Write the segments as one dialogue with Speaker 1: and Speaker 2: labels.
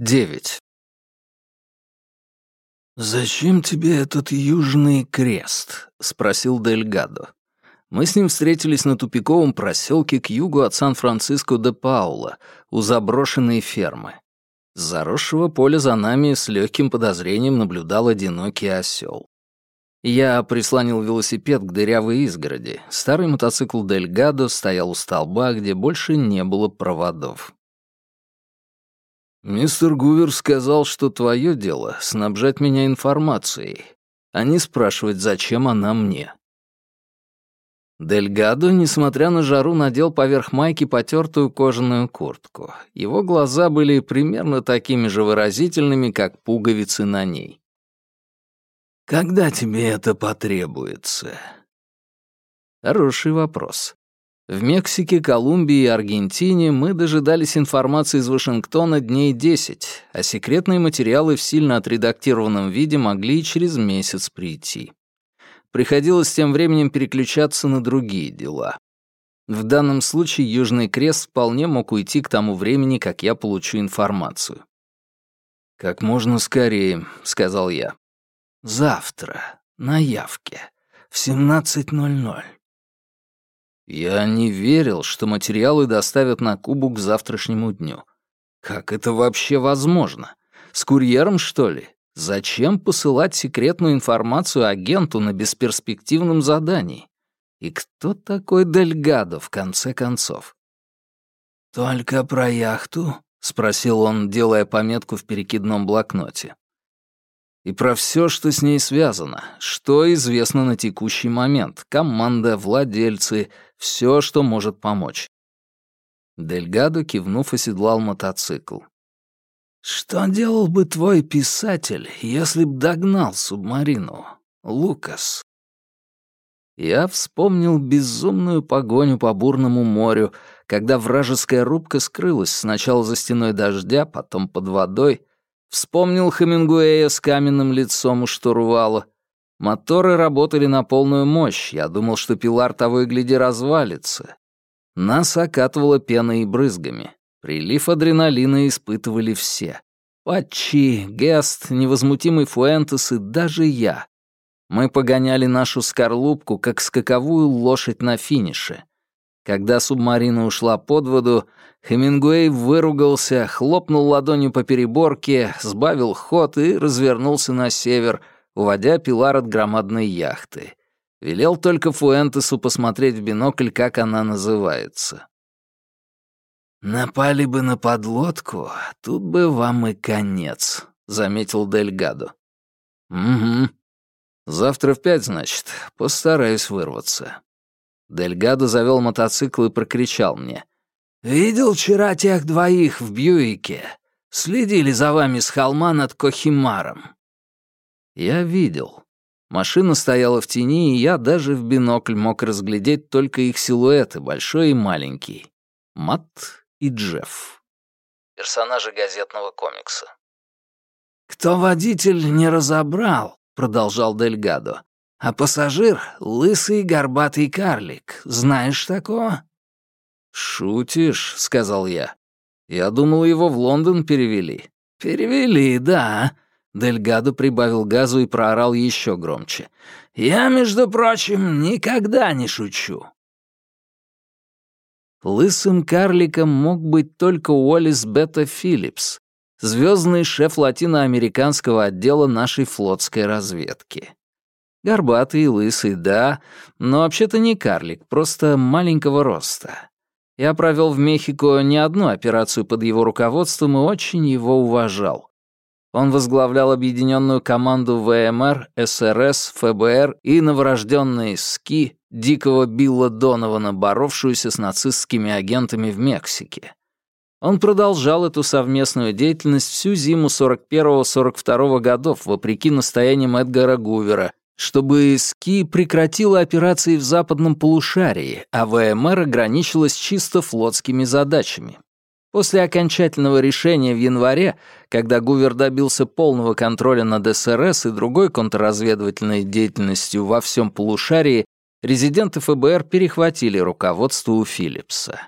Speaker 1: 9. «Зачем тебе этот Южный Крест?» — спросил Дельгадо. Мы с ним встретились на тупиковом проселке к югу от Сан-Франциско де Паула, у заброшенной фермы. С заросшего поля за нами с легким подозрением наблюдал одинокий осел. Я прислонил велосипед к дырявой изгороди. Старый мотоцикл Дельгадо стоял у столба, где больше не было проводов. «Мистер Гувер сказал, что твое дело — снабжать меня информацией, а не спрашивать, зачем она мне». Дельгадо, несмотря на жару, надел поверх майки потертую кожаную куртку. Его глаза были примерно такими же выразительными, как пуговицы на ней. «Когда тебе это потребуется?» Хороший вопрос. В Мексике, Колумбии и Аргентине мы дожидались информации из Вашингтона дней 10, а секретные материалы в сильно отредактированном виде могли и через месяц прийти. Приходилось тем временем переключаться на другие дела. В данном случае Южный Крест вполне мог уйти к тому времени, как я получу информацию. «Как можно скорее», — сказал я. «Завтра, на явке, в 17.00». Я не верил, что материалы доставят на Кубу к завтрашнему дню. Как это вообще возможно? С курьером, что ли? Зачем посылать секретную информацию агенту на бесперспективном задании? И кто такой Дельгадо, в конце концов? «Только про яхту?» — спросил он, делая пометку в перекидном блокноте и про все, что с ней связано, что известно на текущий момент, команда, владельцы, все, что может помочь. Дельгадо, кивнув, оседлал мотоцикл. «Что делал бы твой писатель, если б догнал субмарину, Лукас?» Я вспомнил безумную погоню по бурному морю, когда вражеская рубка скрылась сначала за стеной дождя, потом под водой, Вспомнил Хемингуэя с каменным лицом у штурвала. Моторы работали на полную мощь. Я думал, что пилар того и гляди развалится. Нас окатывало пеной и брызгами. Прилив адреналина испытывали все. Патчи, Гест, невозмутимый Фуэнтес и даже я. Мы погоняли нашу скорлупку, как скаковую лошадь на финише. Когда субмарина ушла под воду, Хемингуэй выругался, хлопнул ладонью по переборке, сбавил ход и развернулся на север, уводя Пилар от громадной яхты. Велел только Фуэнтесу посмотреть в бинокль, как она называется. «Напали бы на подлодку, тут бы вам и конец», — заметил Дельгадо. «Угу. Завтра в пять, значит. Постараюсь вырваться». Дельгадо завел мотоцикл и прокричал мне. «Видел вчера тех двоих в Бьюике? Следили за вами с холма над Кохимаром». Я видел. Машина стояла в тени, и я даже в бинокль мог разглядеть только их силуэты, большой и маленький. Мат и Джефф. Персонажи газетного комикса. «Кто водитель, не разобрал», — продолжал Дельгадо. А пассажир — лысый горбатый карлик. Знаешь такого?» «Шутишь», — сказал я. «Я думал, его в Лондон перевели». «Перевели, да». Дельгадо прибавил газу и проорал еще громче. «Я, между прочим, никогда не шучу». Лысым карликом мог быть только Уоллес Бета Филлипс, звездный шеф латиноамериканского отдела нашей флотской разведки. Горбатый и лысый, да, но вообще-то не карлик, просто маленького роста. Я провел в Мехико не одну операцию под его руководством и очень его уважал. Он возглавлял объединенную команду ВМР, СРС, ФБР и новорожденные СКИ дикого Билла Донована, боровшуюся с нацистскими агентами в Мексике. Он продолжал эту совместную деятельность всю зиму 41-42 годов, вопреки настояниям Эдгара Гувера, чтобы СКИ прекратила операции в западном полушарии, а ВМР ограничилась чисто флотскими задачами. После окончательного решения в январе, когда Гувер добился полного контроля над СРС и другой контрразведывательной деятельностью во всем полушарии, резиденты ФБР перехватили руководство у Филлипса.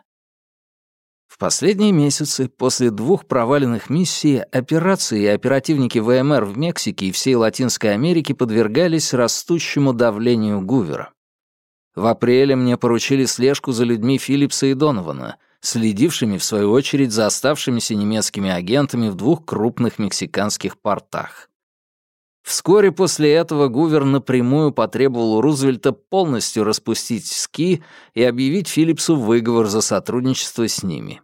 Speaker 1: Последние месяцы, после двух проваленных миссий, операции и оперативники ВМР в Мексике и всей Латинской Америке подвергались растущему давлению Гувера. В апреле мне поручили слежку за людьми Филлипса и Донована, следившими, в свою очередь, за оставшимися немецкими агентами в двух крупных мексиканских портах. Вскоре после этого Гувер напрямую потребовал у Рузвельта полностью распустить СКИ и объявить Филлипсу выговор за сотрудничество с ними.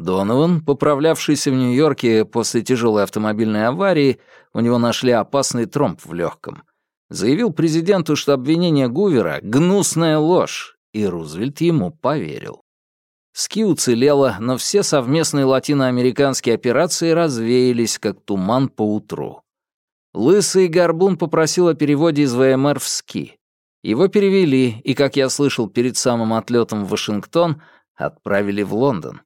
Speaker 1: Донован, поправлявшийся в Нью-Йорке после тяжелой автомобильной аварии, у него нашли опасный тромб в легком, заявил президенту, что обвинение Гувера — гнусная ложь, и Рузвельт ему поверил. Ски уцелела, но все совместные латиноамериканские операции развеялись, как туман по утру. Лысый горбун попросил о переводе из ВМР в СКИ. Его перевели, и, как я слышал перед самым отлетом в Вашингтон, отправили в Лондон.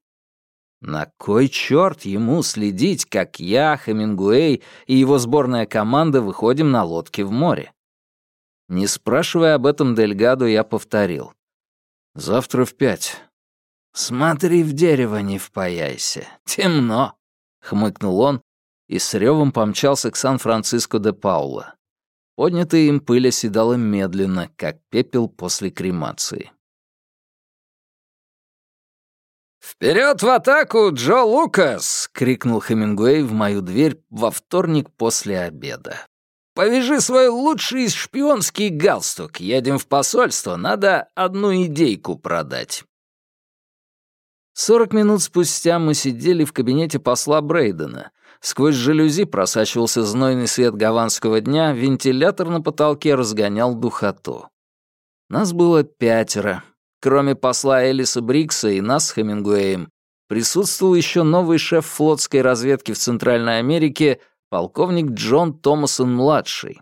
Speaker 1: На кой черт ему следить, как я, Хемингуэй и его сборная команда выходим на лодке в море? Не спрашивая об этом Дельгаду, я повторил. «Завтра в пять». «Смотри, в дерево не впаяйся. Темно», — хмыкнул он и с ревом помчался к Сан-Франциско де Паула. Поднятая им пыль оседала медленно, как пепел после кремации.
Speaker 2: «Вперед в атаку, Джо Лукас!» — крикнул Хемингуэй в мою дверь во вторник после обеда. «Повяжи свой лучший шпионский галстук. Едем в посольство, надо одну идейку продать».
Speaker 1: Сорок минут спустя мы сидели в кабинете посла Брейдена. Сквозь жалюзи просачивался знойный свет гаванского дня, вентилятор на потолке разгонял духоту. Нас было пятеро. Кроме посла Элиса Брикса и нас с Хемингуэем, присутствовал еще новый шеф флотской разведки в Центральной Америке, полковник Джон Томасон-младший.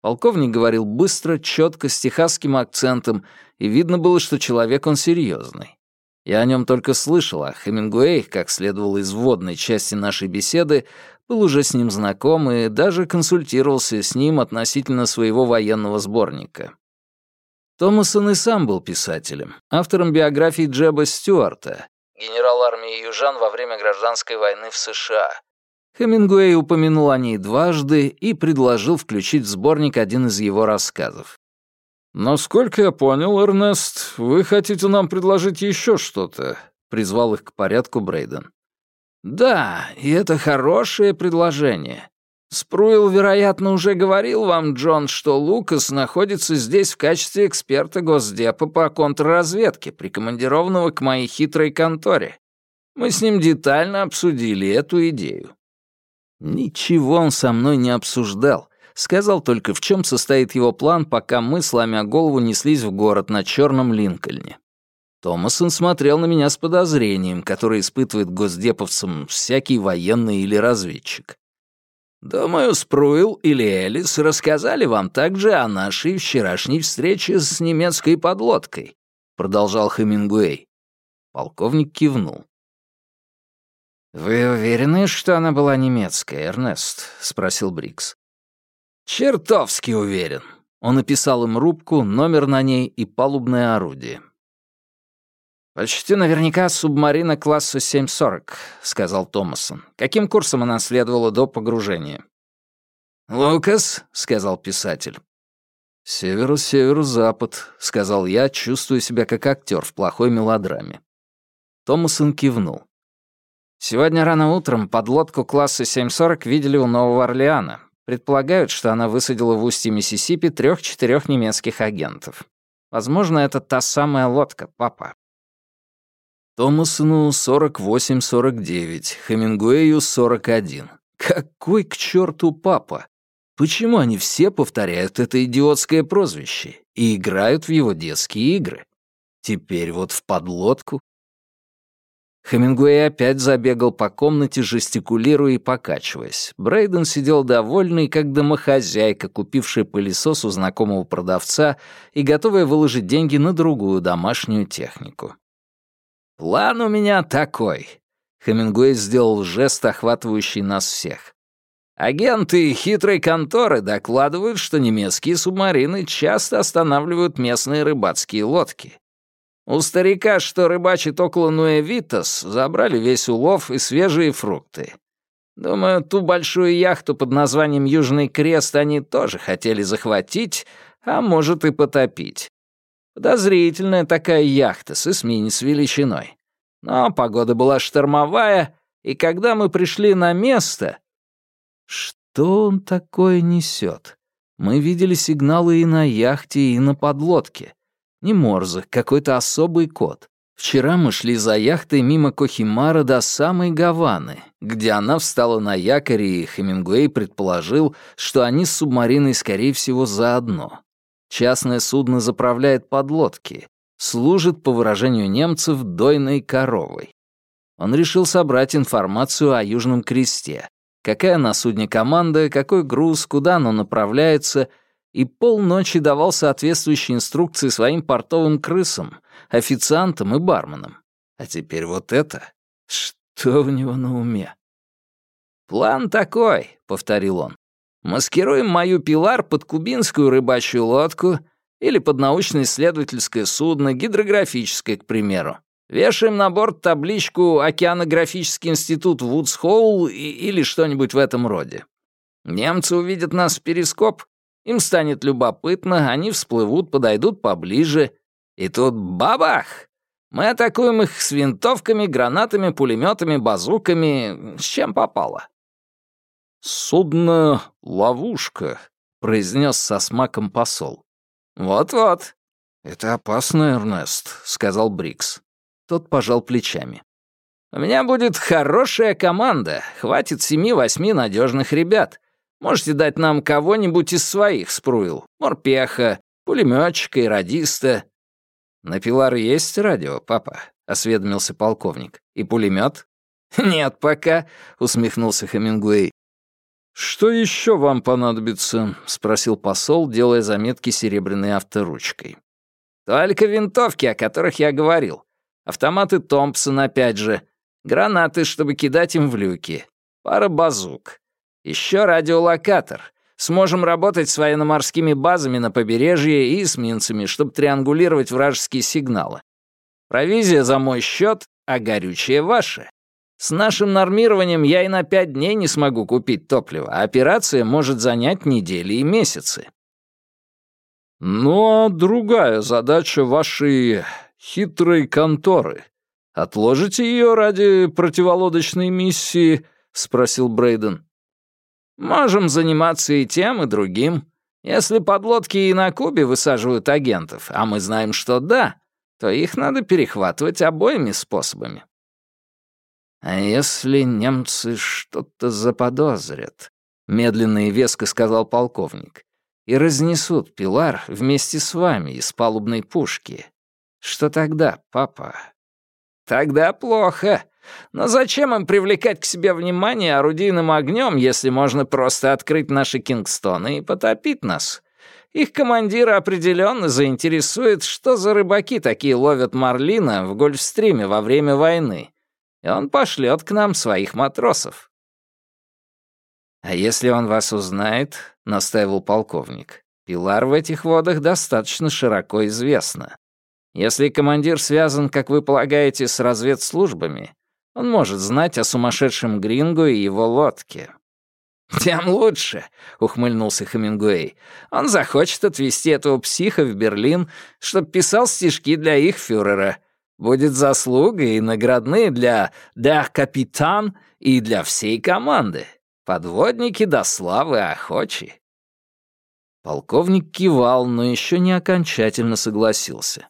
Speaker 1: Полковник говорил быстро, четко, с техасским акцентом, и видно было, что человек он серьезный. Я о нем только слышал, а Хемингуэй, как следовало из вводной части нашей беседы, был уже с ним знаком и даже консультировался с ним относительно своего военного сборника. Томасон и сам был писателем, автором биографии Джеба Стюарта, генерал армии южан во время гражданской войны в США. Хемингуэй упомянул о ней дважды и предложил включить в сборник один из его рассказов.
Speaker 3: «Насколько я понял, Эрнест, вы хотите нам предложить еще что-то?» — призвал их к порядку Брейден.
Speaker 2: «Да, и это хорошее предложение. Спруил, вероятно, уже говорил вам, Джон, что Лукас находится здесь в качестве эксперта Госдепа по контрразведке, прикомандированного к моей хитрой конторе. Мы с ним детально обсудили эту идею».
Speaker 1: Ничего он со мной не обсуждал. Сказал только, в чем состоит его план, пока мы, сломя голову, неслись в город на черном Линкольне. Томасон смотрел на меня с подозрением, которое испытывает госдеповцам всякий военный или разведчик.
Speaker 2: «Думаю, Спруил или Элис рассказали вам также о нашей вчерашней встрече с немецкой подлодкой», — продолжал Хемингуэй.
Speaker 1: Полковник кивнул.
Speaker 4: «Вы уверены, что она была немецкая, Эрнест?» — спросил Брикс.
Speaker 2: «Чертовски уверен».
Speaker 1: Он написал им рубку, номер на ней и палубное орудие.
Speaker 4: «Почти наверняка субмарина класса 740», — сказал Томасон. «Каким курсом она следовала до погружения?»
Speaker 2: «Лукас», — сказал писатель.
Speaker 1: «Северо-северо-запад», — сказал я, чувствуя себя как актер в плохой мелодраме. Томасон кивнул.
Speaker 4: «Сегодня рано утром подлодку класса 740 видели у Нового Орлеана. Предполагают, что она высадила в устье Миссисипи трех-четырех немецких агентов. Возможно, это та самая лодка, папа.
Speaker 1: Томасону 48-49, Хемингуэю 41. Какой к черту папа? Почему они все повторяют это идиотское прозвище и играют в его детские игры? Теперь вот в подлодку Хемингуэй опять забегал по комнате, жестикулируя и покачиваясь. Брейден сидел довольный, как домохозяйка, купившая пылесос у знакомого продавца и готовая выложить деньги на другую домашнюю технику.
Speaker 2: «План у меня такой», — Хемингуэй сделал жест, охватывающий нас всех. Агенты хитрой конторы докладывают, что немецкие субмарины часто останавливают местные рыбацкие лодки. У старика, что рыбачит около Нуэвитас, забрали весь улов и свежие фрукты. Думаю, ту большую яхту под названием «Южный крест» они тоже хотели захватить, а может и потопить. Подозрительная такая яхта с эсминец величиной. Но погода была штормовая, и когда мы пришли на место...
Speaker 1: Что он такое несет? Мы видели сигналы и на яхте, и на подлодке. Не Морзе, какой-то особый код. Вчера мы шли за яхтой мимо Кохимара до самой Гаваны, где она встала на якоре, и Хемингуэй предположил, что они с субмариной, скорее всего, заодно. Частное судно заправляет подлодки, служит, по выражению немцев, дойной коровой. Он решил собрать информацию о Южном Кресте, какая на судне команда, какой груз, куда оно направляется, и полночи давал соответствующие инструкции своим портовым крысам, официантам и барменам. А теперь вот это. Что в него на уме?
Speaker 2: «План такой», — повторил он. «Маскируем мою пилар под кубинскую рыбачью лодку или под научно-исследовательское судно, гидрографическое, к примеру. Вешаем на борт табличку «Океанографический институт Вудсхоул» или что-нибудь в этом роде. Немцы увидят нас в перископ, им станет любопытно, они всплывут, подойдут поближе. И тут бабах! Мы атакуем их с винтовками, гранатами, пулеметами, базуками, с чем попало.
Speaker 3: «Судно — ловушка», — произнес со смаком посол.
Speaker 2: «Вот-вот».
Speaker 1: «Это опасно, Эрнест», — сказал Брикс. Тот пожал плечами.
Speaker 2: «У меня будет хорошая команда. Хватит семи-восьми надежных ребят. Можете дать нам кого-нибудь из своих, Спруил. Морпеха, пулеметчика и радиста».
Speaker 1: «На Пилар есть радио, папа?» — осведомился полковник. «И пулемет?
Speaker 2: «Нет пока», — усмехнулся Хемингуэй.
Speaker 3: «Что еще вам понадобится?» — спросил посол, делая заметки серебряной авторучкой.
Speaker 2: «Только винтовки, о которых я говорил. Автоматы Томпсон опять же. Гранаты, чтобы кидать им в люки. Пара базук. Еще радиолокатор. Сможем работать с военно-морскими базами на побережье и эсминцами, чтобы триангулировать вражеские сигналы. Провизия за мой счет, а горючее ваше. С нашим нормированием я и на пять дней не смогу купить топливо, а операция может занять недели и месяцы.
Speaker 3: Ну а другая задача вашей хитрой конторы. Отложите ее ради противолодочной миссии?» — спросил Брейден.
Speaker 2: «Можем заниматься и тем, и другим. Если подлодки и на Кубе высаживают агентов, а мы знаем, что да, то их надо перехватывать обоими способами».
Speaker 1: «А если немцы что-то заподозрят?» — медленно и веско сказал полковник. «И разнесут Пилар вместе с вами из палубной пушки. Что тогда, папа?
Speaker 2: Тогда плохо. Но зачем им привлекать к себе внимание орудийным огнем, если можно просто открыть наши Кингстоны и потопить нас? Их командира определенно заинтересует, что за рыбаки такие ловят марлина в Гольфстриме во время войны. И он пошлет к нам своих матросов.
Speaker 1: «А если он вас узнает?» — настаивал полковник. «Пилар в этих водах достаточно широко известна. Если командир связан, как вы полагаете, с разведслужбами, он может знать о сумасшедшем Гринго и его лодке».
Speaker 2: «Тем лучше», — ухмыльнулся Хемингуэй. «Он захочет отвезти этого психа в Берлин, чтоб писал стишки для их фюрера. Будет заслугой и наградные для «Der Капитан» и для всей команды. Подводники до славы охочи».
Speaker 1: Полковник кивал, но еще не окончательно согласился.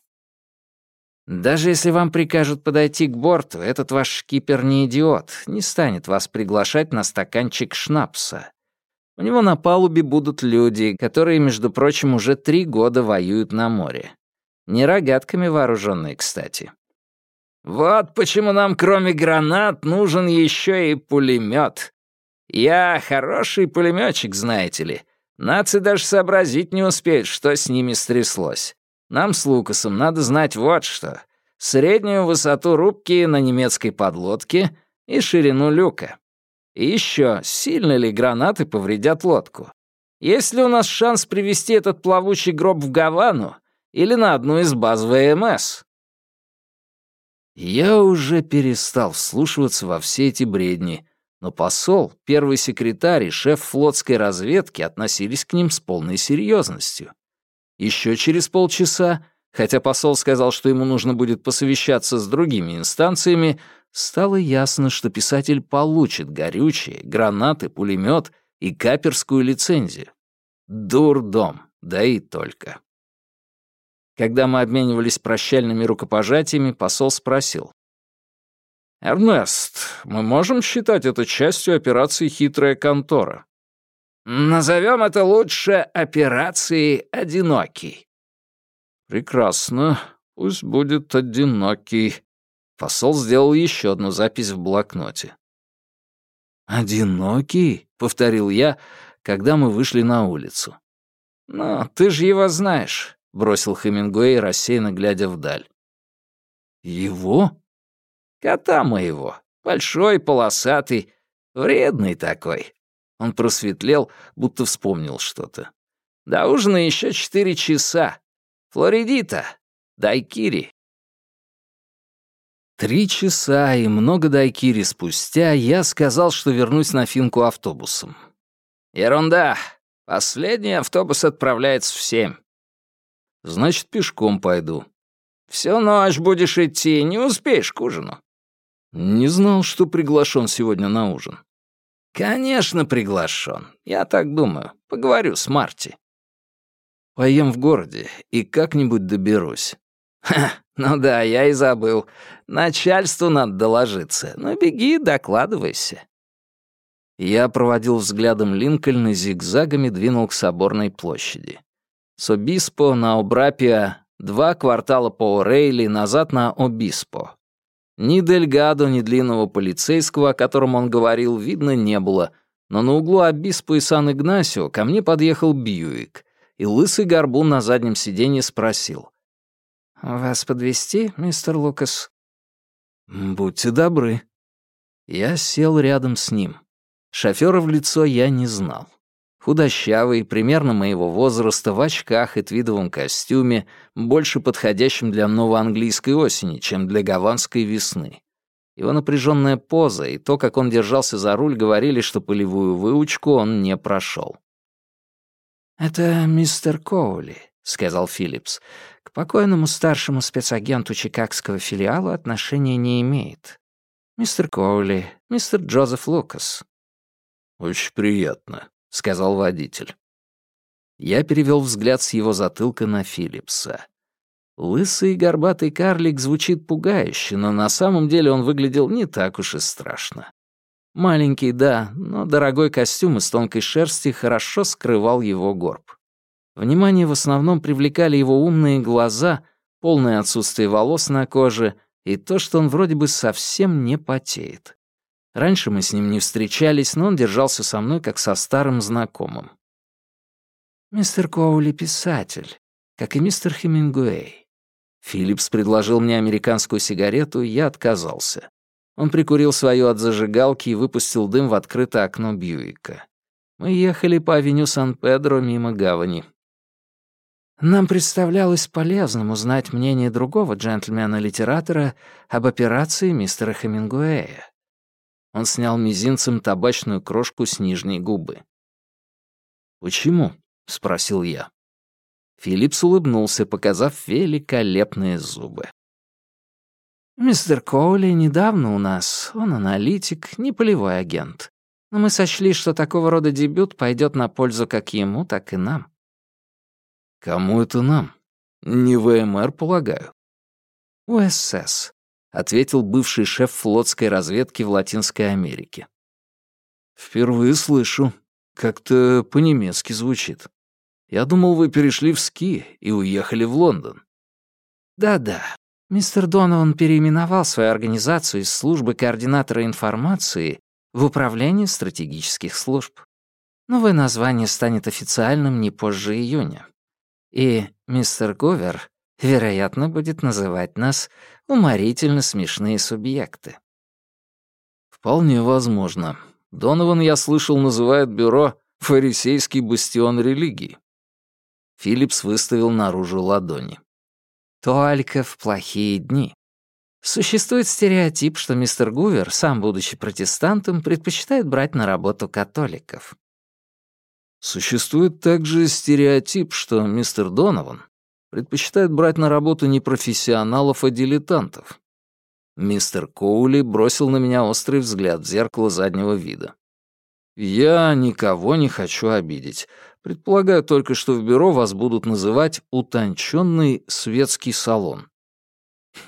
Speaker 1: Даже если вам прикажут подойти к борту, этот ваш шкипер не идиот, не станет вас приглашать на стаканчик шнапса. У него на палубе будут люди, которые, между прочим, уже три года воюют на море. Не рогатками вооруженные, кстати.
Speaker 2: Вот почему нам, кроме гранат, нужен еще и пулемет. Я хороший пулеметчик, знаете ли. Нации даже сообразить не успеют, что с ними стряслось. Нам с Лукасом надо знать вот что. Среднюю высоту рубки на немецкой подлодке и ширину люка. И еще, сильно ли гранаты повредят лодку? Есть ли у нас шанс привести этот плавучий гроб в Гавану или на одну из баз ВМС?
Speaker 1: Я уже перестал вслушиваться во все эти бредни, но посол, первый секретарь и шеф флотской разведки относились к ним с полной серьезностью. Еще через полчаса, хотя посол сказал, что ему нужно будет посовещаться с другими инстанциями, стало ясно, что писатель получит горючее, гранаты, пулемет и каперскую лицензию. Дурдом, да и только. Когда мы обменивались прощальными рукопожатиями, посол спросил.
Speaker 3: «Эрнест, мы можем считать это частью операции «Хитрая контора»?»
Speaker 2: «Назовем это лучше операцией «Одинокий».
Speaker 3: «Прекрасно. Пусть будет «Одинокий». Посол сделал еще одну запись в блокноте.
Speaker 1: «Одинокий?» — повторил я, когда мы вышли на улицу.
Speaker 2: «Ну, ты же его знаешь», — бросил Хемингуэй, рассеянно глядя вдаль.
Speaker 1: «Его?»
Speaker 2: Кота моего. Большой, полосатый, вредный такой. Он просветлел, будто вспомнил что-то. До ужина еще четыре часа. Флоридита. Дайкири.
Speaker 1: Три часа и много дайкири спустя я сказал, что вернусь на финку автобусом.
Speaker 2: Ерунда. Последний автобус отправляется в семь.
Speaker 1: Значит, пешком пойду.
Speaker 2: Всю ночь будешь идти, не успеешь к ужину.
Speaker 1: Не знал, что приглашен сегодня на ужин.
Speaker 2: Конечно, приглашен. Я так думаю. Поговорю с Марти.
Speaker 1: Поем в городе и как-нибудь доберусь.
Speaker 2: Ха, ну да, я и забыл. Начальству надо доложиться. Ну беги, докладывайся.
Speaker 1: Я проводил взглядом Линкольн и зигзагами двинул к соборной площади. С Обиспо на Обрапиа, два квартала по Орейли, назад на Обиспо. Ни Дельгадо, ни длинного полицейского, о котором он говорил, видно не было, но на углу Обиспо и Сан-Игнасио ко мне подъехал Бьюик, и лысый горбун на заднем сиденье спросил.
Speaker 4: «Вас подвести, мистер Лукас?»
Speaker 1: «Будьте добры». Я сел рядом с ним. Шофера в лицо я не знал. Худощавый, примерно моего возраста, в очках и твидовом костюме, больше подходящем для новоанглийской осени, чем для гаванской весны. Его напряженная поза и то, как он держался за руль, говорили, что полевую выучку он не прошел.
Speaker 4: «Это мистер Коули», — сказал Филлипс. «К покойному старшему спецагенту чикагского филиала отношения не имеет. Мистер Коули, мистер Джозеф Лукас».
Speaker 1: «Очень приятно», — сказал водитель. Я перевел взгляд с его затылка на Филлипса. Лысый горбатый карлик звучит пугающе, но на самом деле он выглядел не так уж и страшно. Маленький, да, но дорогой костюм из тонкой шерсти хорошо скрывал его горб. Внимание в основном привлекали его умные глаза, полное отсутствие волос на коже и то, что он вроде бы совсем не потеет. Раньше мы с ним не встречались, но он держался со мной как со старым знакомым.
Speaker 4: «Мистер Коули — писатель, как и мистер Хемингуэй».
Speaker 1: Филлипс предложил мне американскую сигарету, я отказался. Он прикурил свою от зажигалки и выпустил дым в открытое окно Бьюика. Мы ехали по авеню Сан-Педро мимо гавани.
Speaker 4: Нам представлялось полезным узнать мнение другого джентльмена-литератора об операции мистера Хемингуэя.
Speaker 1: Он снял мизинцем табачную крошку с нижней губы. «Почему?» — спросил я. Филлипс улыбнулся, показав великолепные зубы.
Speaker 4: «Мистер Коули недавно у нас. Он аналитик, не полевой агент. Но мы сочли, что такого рода дебют пойдет на пользу как ему, так и нам».
Speaker 1: «Кому это нам? Не ВМР, полагаю?»
Speaker 4: «УСС.
Speaker 1: — ответил бывший шеф флотской разведки в Латинской Америке. «Впервые слышу. Как-то по-немецки звучит. Я думал, вы перешли в СКИ и уехали в Лондон».
Speaker 4: «Да-да. Мистер Донован переименовал свою организацию из службы координатора информации в Управление стратегических служб. Новое название станет официальным не позже июня. И мистер Говер вероятно, будет называть нас уморительно смешные субъекты.
Speaker 1: Вполне возможно. Донован, я слышал, называет бюро «фарисейский бастион религии». Филлипс выставил наружу ладони.
Speaker 4: Только в плохие дни. Существует стереотип, что мистер Гувер, сам будучи протестантом, предпочитает брать на работу католиков.
Speaker 3: Существует также стереотип, что мистер Донован предпочитает брать на работу не профессионалов, а дилетантов. Мистер Коули бросил на меня острый взгляд в зеркало заднего вида. «Я никого не хочу обидеть. Предполагаю только, что в бюро вас будут называть «утонченный светский салон».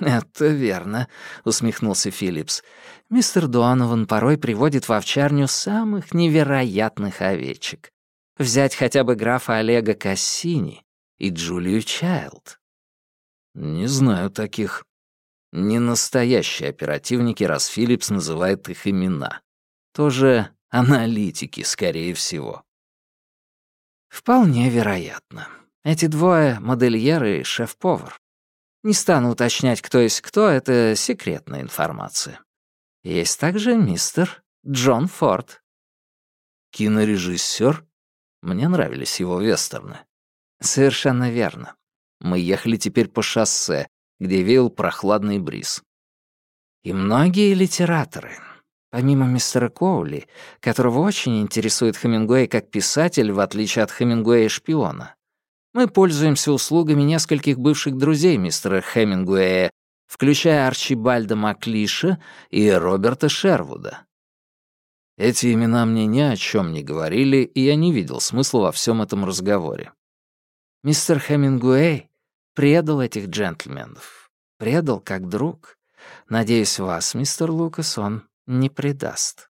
Speaker 4: «Это верно», — усмехнулся Филлипс. «Мистер Донован порой приводит в овчарню самых невероятных овечек. Взять хотя бы графа Олега Кассини и Джулию Чайлд».
Speaker 3: «Не знаю таких. Не настоящие оперативники, раз Филлипс называет их имена. Тоже аналитики, скорее всего».
Speaker 4: «Вполне вероятно. Эти двое — модельеры и шеф-повар. Не стану уточнять, кто есть кто, это секретная информация. Есть также мистер Джон Форд.
Speaker 3: Кинорежиссер? Мне нравились его вестерны.
Speaker 4: Совершенно верно.
Speaker 3: Мы ехали теперь по шоссе, где веял прохладный бриз.
Speaker 4: И многие литераторы, помимо мистера Коули, которого очень интересует Хемингуэй как писатель, в отличие от Хемингуэя-шпиона, мы пользуемся услугами нескольких бывших друзей мистера Хемингуэя, включая Арчибальда Маклиша и Роберта Шервуда.
Speaker 3: Эти имена мне ни о чем не говорили, и я не видел смысла во всем этом разговоре.
Speaker 4: Мистер Хемингуэй предал этих джентльменов. Предал как друг. Надеюсь, вас, мистер Лукас, он не предаст.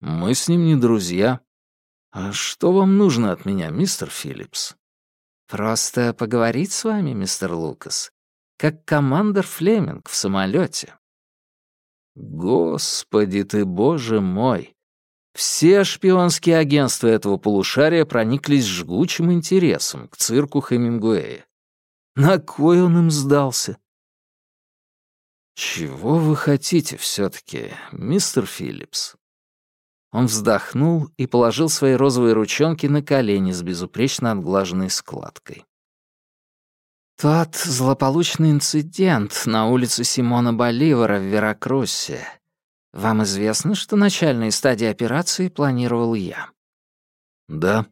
Speaker 3: Мы с ним не друзья. А что вам нужно от меня, мистер Филлипс?
Speaker 4: Просто поговорить с вами, мистер Лукас, как командор Флеминг в самолете.
Speaker 3: Господи ты, боже мой! Все шпионские агентства этого полушария прониклись жгучим интересом к цирку Хемингуэя. На кой он им сдался? Чего вы хотите все-таки, мистер Филлипс? Он вздохнул и положил свои розовые ручонки на колени с безупречно отглаженной складкой.
Speaker 4: «Тот злополучный инцидент на улице Симона Боливара в Веракруссе. Вам известно, что начальные стадии операции планировал я?»
Speaker 3: «Да».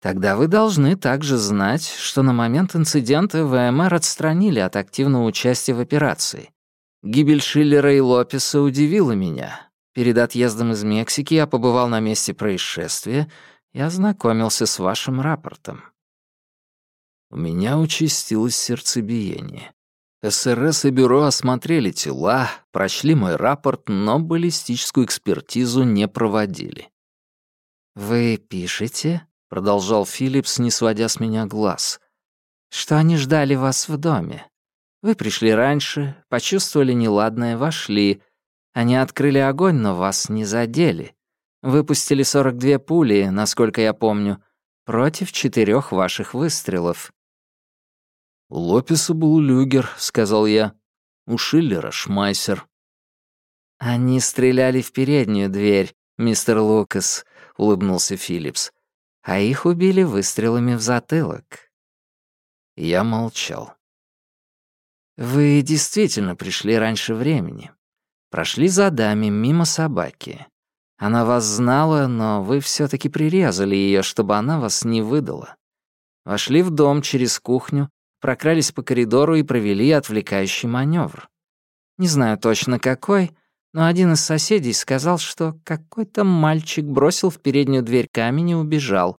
Speaker 4: «Тогда вы должны также знать, что на момент инцидента ВМР отстранили от активного участия в операции. Гибель Шиллера и Лопеса удивила меня, Перед отъездом из Мексики я побывал на месте происшествия и ознакомился с вашим рапортом.
Speaker 3: У меня участилось сердцебиение. СРС и бюро осмотрели тела, прочли мой рапорт, но баллистическую экспертизу не проводили.
Speaker 4: «Вы пишете?» — продолжал Филлипс, не сводя с меня глаз. «Что они ждали вас в доме. Вы пришли раньше, почувствовали неладное, вошли, они открыли огонь, но вас не задели. Выпустили 42 пули, насколько я помню, против четырех ваших выстрелов.
Speaker 3: «У Лопеса был люгер», — сказал я. «У Шиллера — шмайсер».
Speaker 4: «Они стреляли в переднюю дверь, мистер Лукас», — улыбнулся Филлипс. «А их убили выстрелами в затылок».
Speaker 3: Я молчал.
Speaker 4: «Вы действительно пришли раньше времени. Прошли за дами мимо собаки. Она вас знала, но вы все таки прирезали ее, чтобы она вас не выдала. Вошли в дом через кухню, прокрались по коридору и провели отвлекающий маневр. Не знаю точно какой, но один из соседей сказал, что какой-то мальчик бросил в переднюю дверь камень и убежал.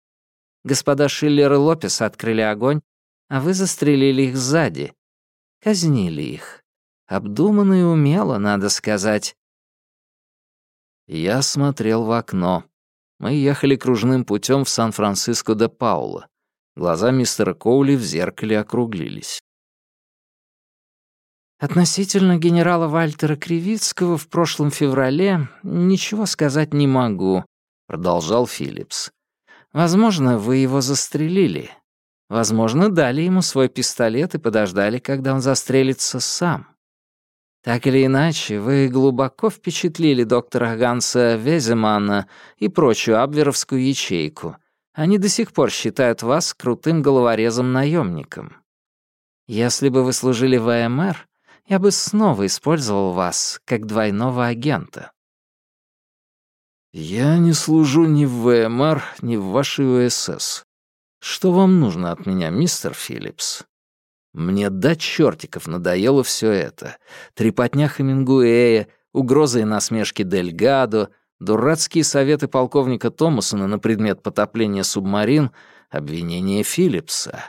Speaker 4: Господа Шиллер и Лопес открыли огонь, а вы застрелили их сзади. Казнили их. Обдуманно и умело, надо сказать.
Speaker 3: Я смотрел в окно. Мы ехали кружным путем в Сан-Франциско де Паула. Глаза мистера Коули в зеркале округлились.
Speaker 4: Относительно генерала Вальтера Кривицкого в прошлом феврале ничего сказать не могу, продолжал Филлипс. Возможно, вы его застрелили. Возможно, дали ему свой пистолет и подождали, когда он застрелится сам. Так или иначе, вы глубоко впечатлили доктора Ганса Веземана и прочую абверовскую ячейку. Они до сих пор считают вас крутым головорезом-наемником. Если бы вы служили в АМР,
Speaker 2: я бы снова использовал вас как двойного агента».
Speaker 3: «Я не служу ни в ВМР, ни в вашей УСС. Что вам нужно от меня, мистер Филлипс?» Мне до чертиков надоело все это. Трепотня Хемингуэя, угрозы и насмешки Дельгадо, дурацкие советы полковника Томасона на предмет потопления субмарин, обвинения Филлипса.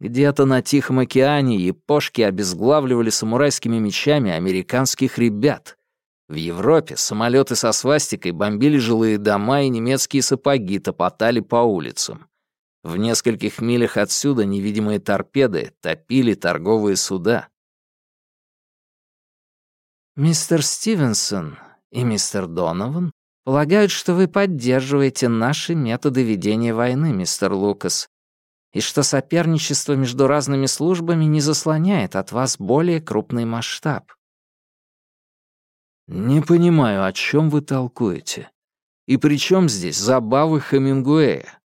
Speaker 3: Где-то на Тихом океане япошки обезглавливали самурайскими мечами американских ребят. В Европе самолеты со свастикой бомбили жилые дома и немецкие сапоги топотали по улицам. В нескольких милях отсюда невидимые торпеды топили торговые суда.
Speaker 2: «Мистер Стивенсон и мистер Донован полагают, что вы поддерживаете наши методы ведения войны, мистер Лукас, и что соперничество между разными службами не заслоняет от вас более крупный масштаб».
Speaker 3: «Не понимаю, о чем вы толкуете. И при чем здесь забавы Хемингуэя?»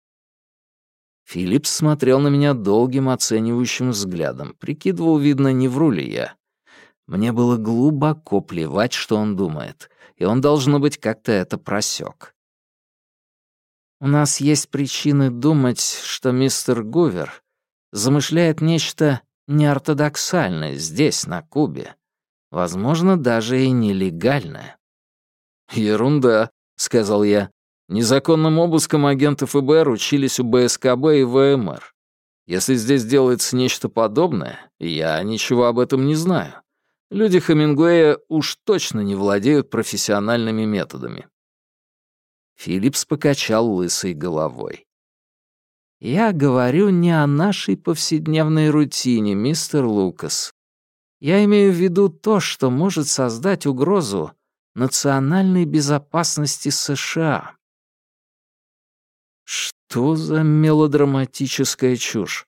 Speaker 3: Филипп смотрел на меня долгим оценивающим взглядом, прикидывал, видно, не вру ли я. Мне было глубоко плевать, что он думает, и он, должно быть, как-то это просек.
Speaker 2: «У нас есть причины думать, что мистер Гувер замышляет нечто неортодоксальное здесь, на Кубе. Возможно, даже и нелегальное».
Speaker 3: «Ерунда», — сказал я. Незаконным обыском агенты ФБР учились у БСКБ и ВМР. Если здесь делается нечто подобное, я ничего об этом не знаю. Люди Хемингуэя уж точно не владеют профессиональными методами. Филлипс покачал лысой головой.
Speaker 2: «Я говорю не о нашей повседневной рутине, мистер Лукас. Я имею в виду то, что может создать угрозу национальной безопасности США.
Speaker 3: Что за мелодраматическая чушь?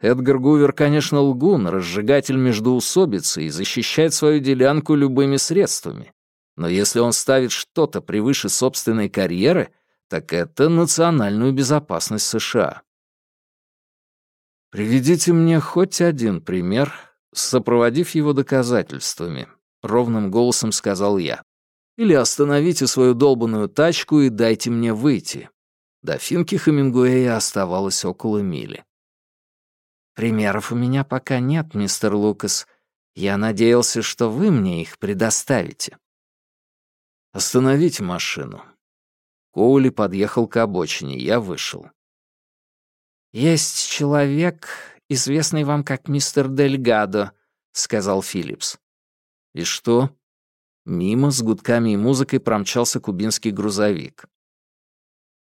Speaker 3: Эдгар Гувер, конечно, лгун, разжигатель междоусобицы и защищает свою делянку любыми средствами. Но если он ставит что-то превыше собственной карьеры, так это национальную безопасность США. Приведите мне хоть один пример, сопроводив его доказательствами, ровным голосом сказал я. Или остановите свою долбанную тачку и дайте мне выйти. До Финки Хемингуэя оставалось около мили.
Speaker 2: «Примеров у меня пока нет, мистер Лукас. Я надеялся, что вы мне их предоставите».
Speaker 3: «Остановите машину». Коули подъехал к обочине, я вышел.
Speaker 2: «Есть человек, известный вам как мистер Дельгадо», — сказал Филлипс.
Speaker 3: «И что?» Мимо с гудками и музыкой промчался кубинский грузовик.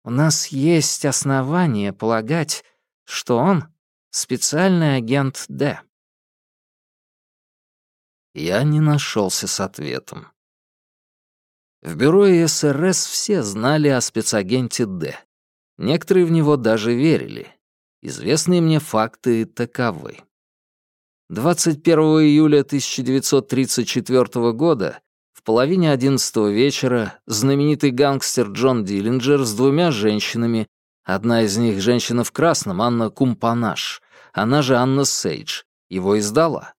Speaker 2: У нас есть основания полагать, что он — специальный агент Д.
Speaker 3: Я не нашелся с ответом. В бюро СРС все знали о спецагенте Д. Некоторые в него даже верили. Известные мне факты таковы. 21 июля 1934 года в половине одиннадцатого вечера знаменитый гангстер Джон Диллинджер с двумя женщинами, одна из них женщина в красном, Анна Кумпанаш, она же Анна Сейдж, его издала.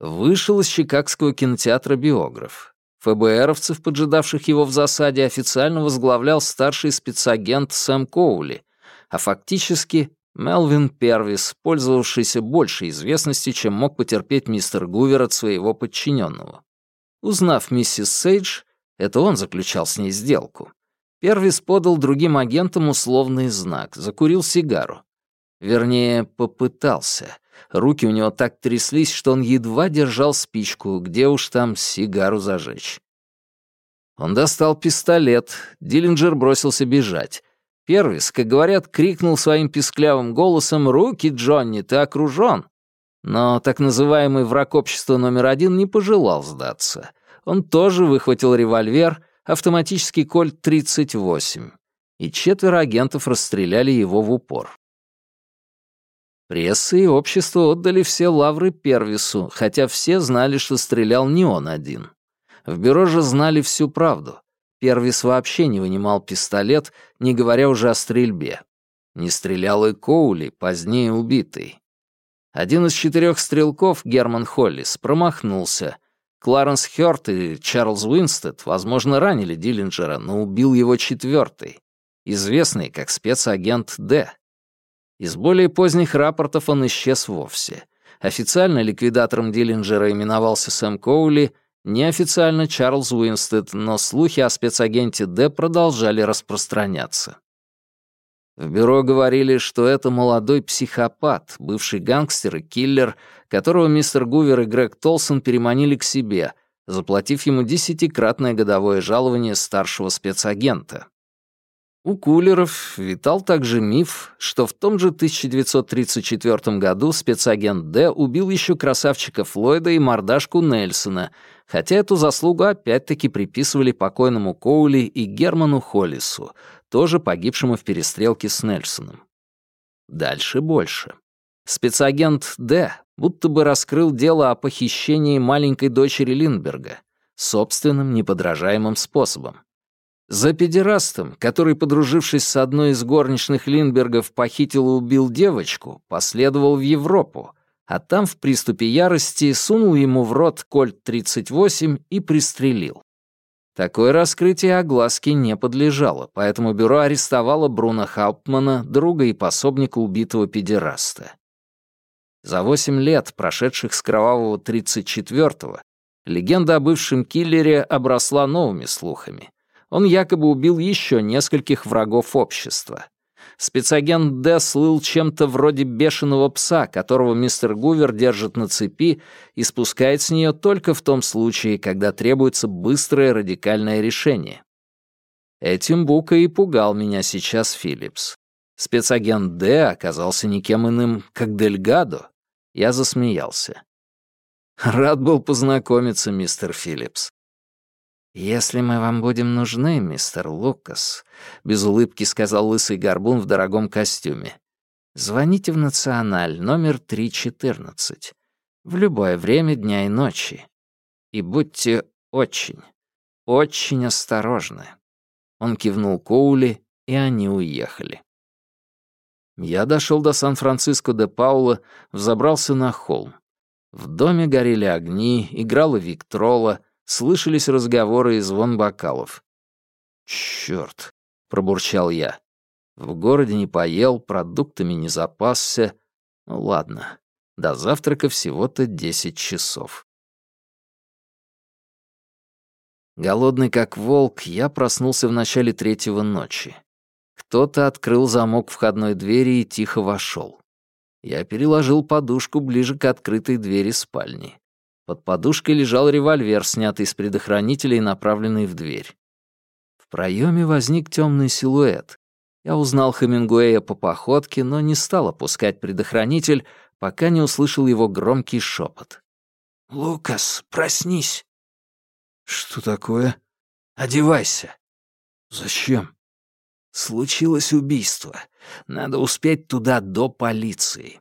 Speaker 3: Вышел из Чикагского кинотеатра биограф. ФБРовцев, поджидавших его в засаде, официально возглавлял старший спецагент Сэм Коули, а фактически Мелвин Первис, пользовавшийся большей известностью, чем мог потерпеть мистер Гувер от своего подчиненного. Узнав миссис Сейдж, это он заключал с ней сделку, Первис подал другим агентам условный знак, закурил сигару. Вернее, попытался. Руки у него так тряслись, что он едва держал спичку, где уж там сигару зажечь. Он достал пистолет, Диллинджер бросился бежать. Первис, как говорят, крикнул своим писклявым голосом «Руки, Джонни, ты окружен!» Но так называемый враг общества номер один не пожелал сдаться. Он тоже выхватил револьвер, автоматический кольт 38, и четверо агентов расстреляли его в упор. Пресса и общество отдали все лавры Первису, хотя все знали, что стрелял не он один. В бюро же знали всю правду. Первис вообще не вынимал пистолет, не говоря уже о стрельбе. Не стрелял и Коули, позднее убитый.
Speaker 1: Один из четырех стрелков, Герман Холлис, промахнулся. Кларенс Хёрт и Чарльз Уинстед, возможно, ранили Диллинджера, но убил его четвертый, известный как спецагент Д. Из более поздних рапортов он исчез вовсе. Официально ликвидатором Диллинджера именовался Сэм Коули, неофициально Чарльз Уинстед, но слухи о спецагенте Д продолжали распространяться. В бюро говорили, что это молодой психопат, бывший гангстер и киллер, которого мистер Гувер и Грег Толсон переманили к себе, заплатив ему десятикратное годовое жалование старшего спецагента. У кулеров витал также миф, что в том же 1934 году спецагент Д убил еще красавчика Флойда и мордашку Нельсона, хотя эту заслугу опять-таки приписывали покойному Коули и Герману Холлису, тоже погибшему в перестрелке с Нельсоном. Дальше больше. Спецагент Д будто бы раскрыл дело о похищении маленькой дочери Линдберга собственным неподражаемым способом. За педерастом, который, подружившись с одной из горничных Линдбергов, похитил и убил девочку, последовал в Европу, а там в приступе ярости сунул ему в рот кольт 38 и пристрелил. Такое раскрытие огласке не подлежало, поэтому бюро арестовало Бруна Хауптмана, друга и пособника убитого педераста. За восемь лет, прошедших с кровавого 34-го, легенда о бывшем киллере обросла новыми слухами. Он якобы убил еще нескольких врагов общества. Спецагент Д слыл чем-то вроде бешеного пса, которого мистер Гувер держит на цепи и спускает с нее только в том случае, когда требуется быстрое радикальное решение. Этим Бука и пугал меня сейчас Филлипс. Спецагент Д оказался никем иным, как Дельгадо. Я засмеялся. Рад был познакомиться, мистер Филлипс. «Если мы вам будем нужны, мистер Лукас», — без улыбки сказал лысый горбун в дорогом костюме, «звоните в «Националь» номер 314 в любое время дня и ночи. И будьте очень, очень осторожны». Он кивнул Коули, и они уехали. Я дошел до Сан-Франциско де Паула, взобрался на холм. В доме горели огни, играла Виктрола — слышались разговоры и звон бокалов. «Чёрт!» — пробурчал я. В городе не поел, продуктами не запасся. Ну ладно, до завтрака всего-то десять часов. Голодный как волк, я проснулся в начале третьего ночи. Кто-то открыл замок входной двери и тихо вошел. Я переложил подушку ближе к открытой двери спальни. Под подушкой лежал револьвер, снятый с предохранителя и направленный в дверь. В проеме возник темный силуэт. Я узнал Хемингуэя по походке, но не стал опускать предохранитель, пока не услышал его громкий шепот. «Лукас, проснись!» «Что такое?» «Одевайся!» «Зачем?» «Случилось убийство. Надо успеть туда до полиции».